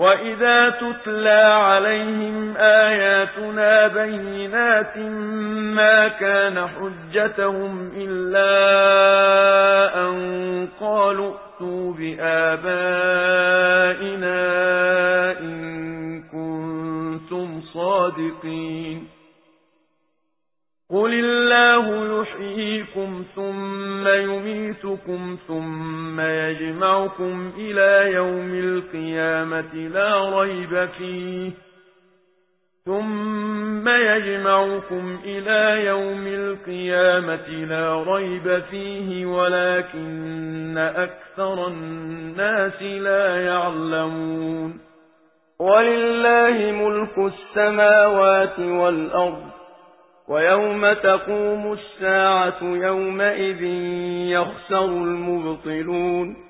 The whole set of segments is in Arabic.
وَإِذَا تُتْلَى عَلَيْهِمْ آيَاتُنَا بَيِّنَاتٍ مَا كَانَ حُجَّتُهُمْ إِلَّا أَن قَالُوا ائْتُوا بِآبَائِنَا إِن كُنتُمْ صَادِقِينَ قُلِ اللَّهُ يُحْيِيكُمْ ثُمَّ يُمِيتُكُمْ ثُمَّ يَجْمَعُكُمْ إِلَى يَوْمِ الْقِيَامَةِ لَا رَيْبَ فِيهِ. ثُمَّ يَجْمَعُكُمْ إِلَى يَوْمِ الْقِيَامَةِ لَا رَيْبَ فِيهِ وَلَكِنَّ أَكْثَرَ النَّاسِ لَا يَعْلَمُونَ. وَلِلَّهِ مُلْكُ السَّمَاوَاتِ وَالْأَرْضِ ويوم تقوم الساعة يومئذ يخسر المبطلون.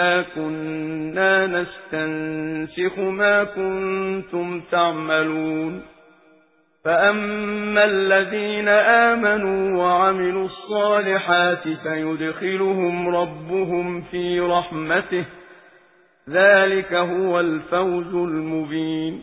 إنا كنا نستنسخ ما كنتم تعملون فأما الذين آمنوا وعملوا الصالحات فيدخلهم ربهم في رحمته ذلك هو الفوز المبين